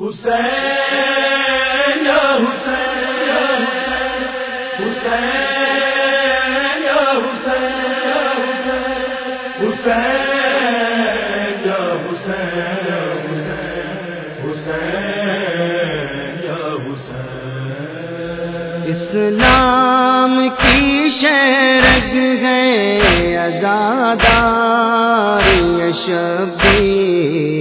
حسین حسین حسین حسین حسین حسین حسین حسین اسلام کی شرگ ہے ازادار یشبیر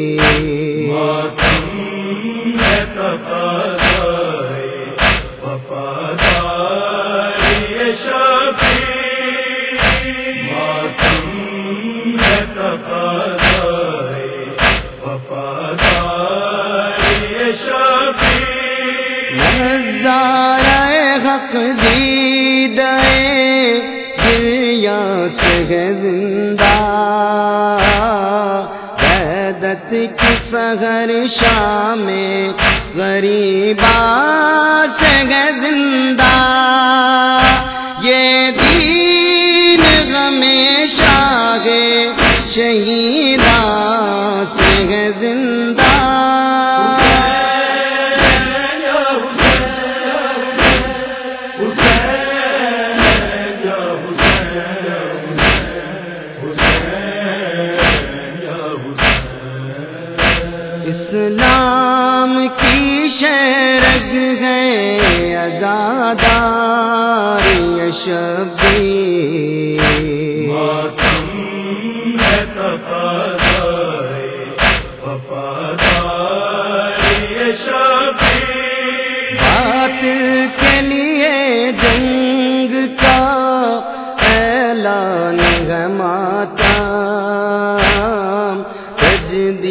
عیدت کی سغر شام غریبا سے زندہ۔ یہ دین ہمیشہ ہے شہید اسلام کی شرگ ہے ازادار شبیر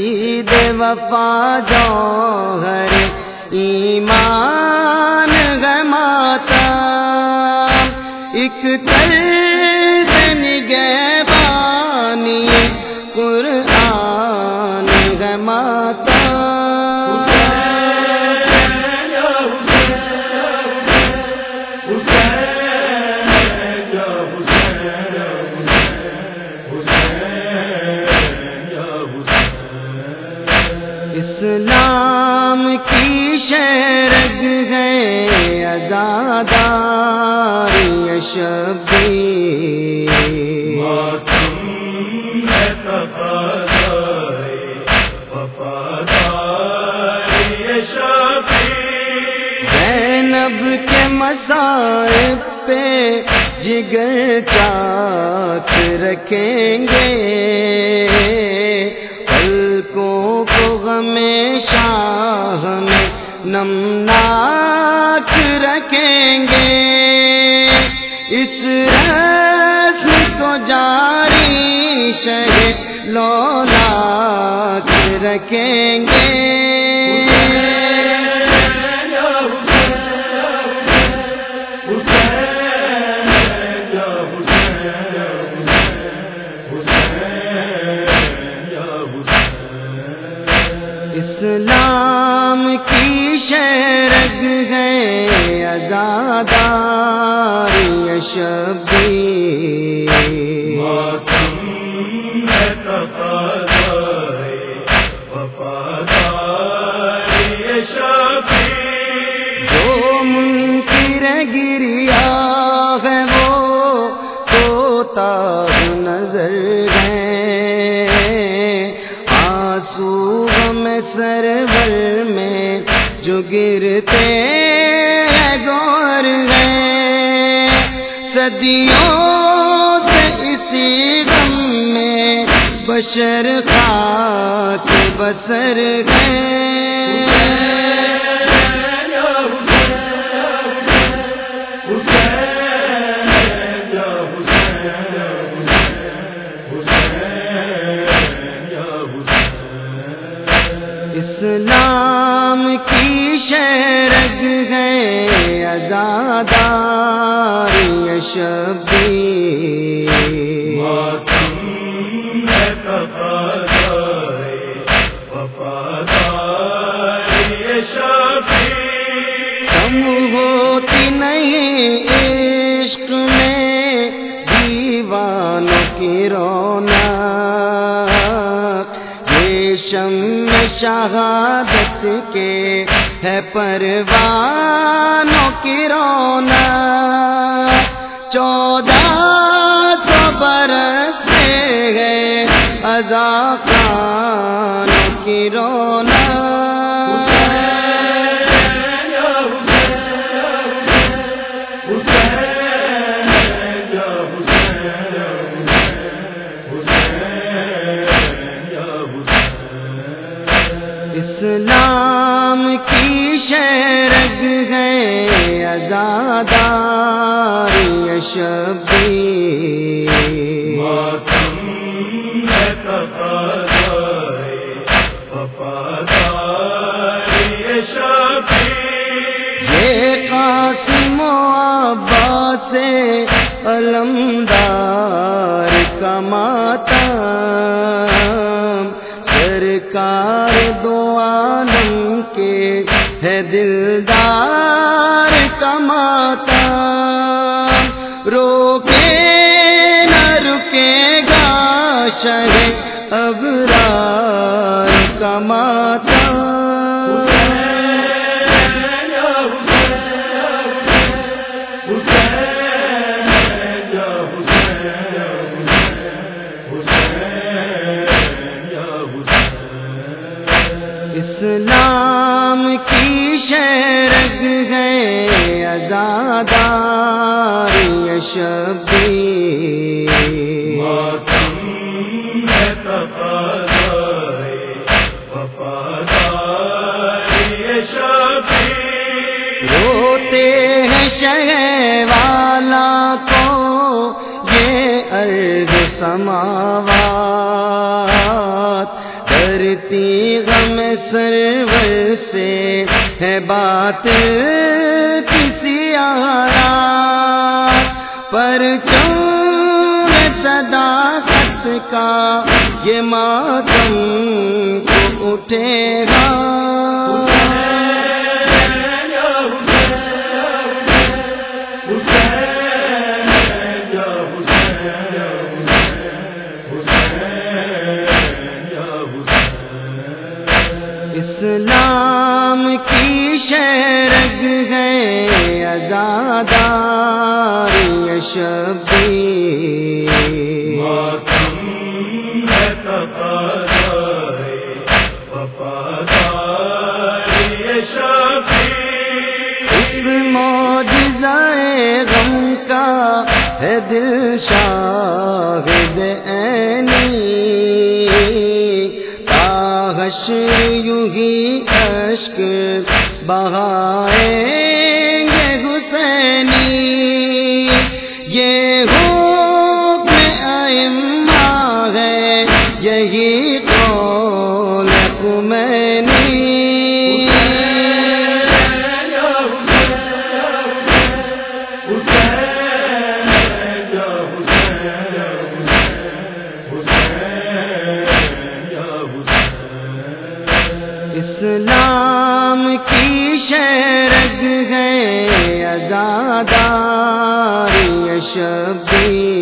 تجدید وفا جوہر ایمان گماتا ماتم ایک طرز کی شرگ ہے ازادار یشبیر۔ زینب کے مسائب پہ جگر چاک رکھیں گے۔ پلکوں کو ہمیشہ شہ لولاک رکھیں گے۔ اسلام کی شرگ ہے ازادار یشبیر صدیوں سے اسی دم میں بشر خاک بسر گئے اسلام کی شرگ ہے ازادار یشبیر۔ کم ہوتی نہیں عشق میں دیوان کی رونا شہادت کے ہے پروانوں کی رونق شبی یہ قاسم و عباس علمدار کمال شہ ابرار کماتا اسلام کی شرگ ہے ازادار یشبی روتے ہیں شہ والا کو، یہ ارض سماوات۔ کرتی غم سرور سے ہے بات کسی آرات۔ پر چون صداقت کا یہ ماتم کو اٹھے گا؟ ہے ازادار یشبی غم کا ہے دل شاہد عینی۔ تاغش یوں ہی اشک بہائیں ائمہ ہے یہی قول خمینی۔ اسلام کی شرگ ہے ازادار یشبی ماتم